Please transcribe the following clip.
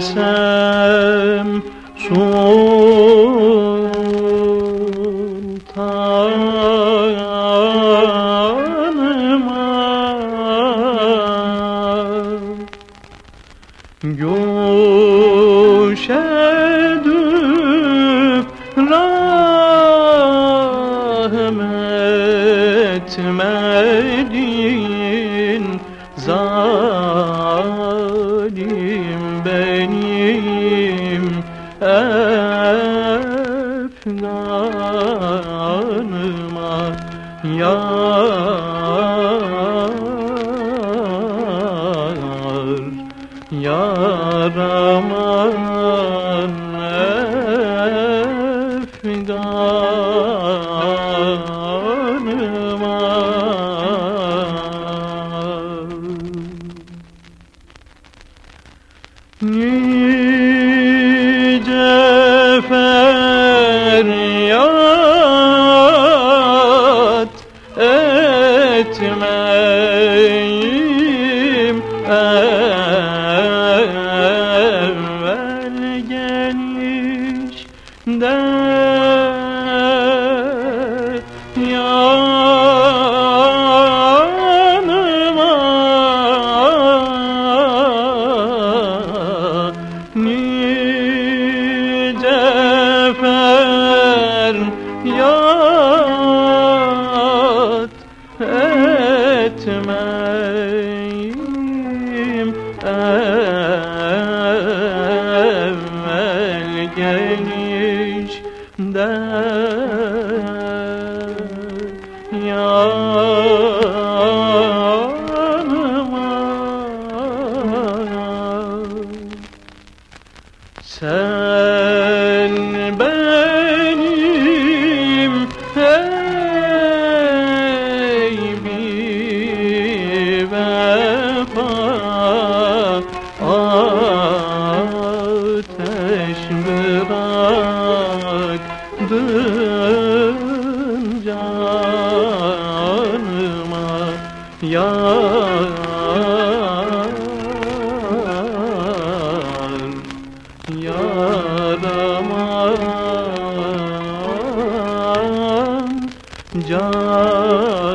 eylesem sultanıma Göş edip rahmet efganıma Yar Yaraman efganıma Nice evvel geliş de yanıma nice feryat etmeyim evvel gelişde yanıma. Sen benim bıraktın canıma yar Yaraman can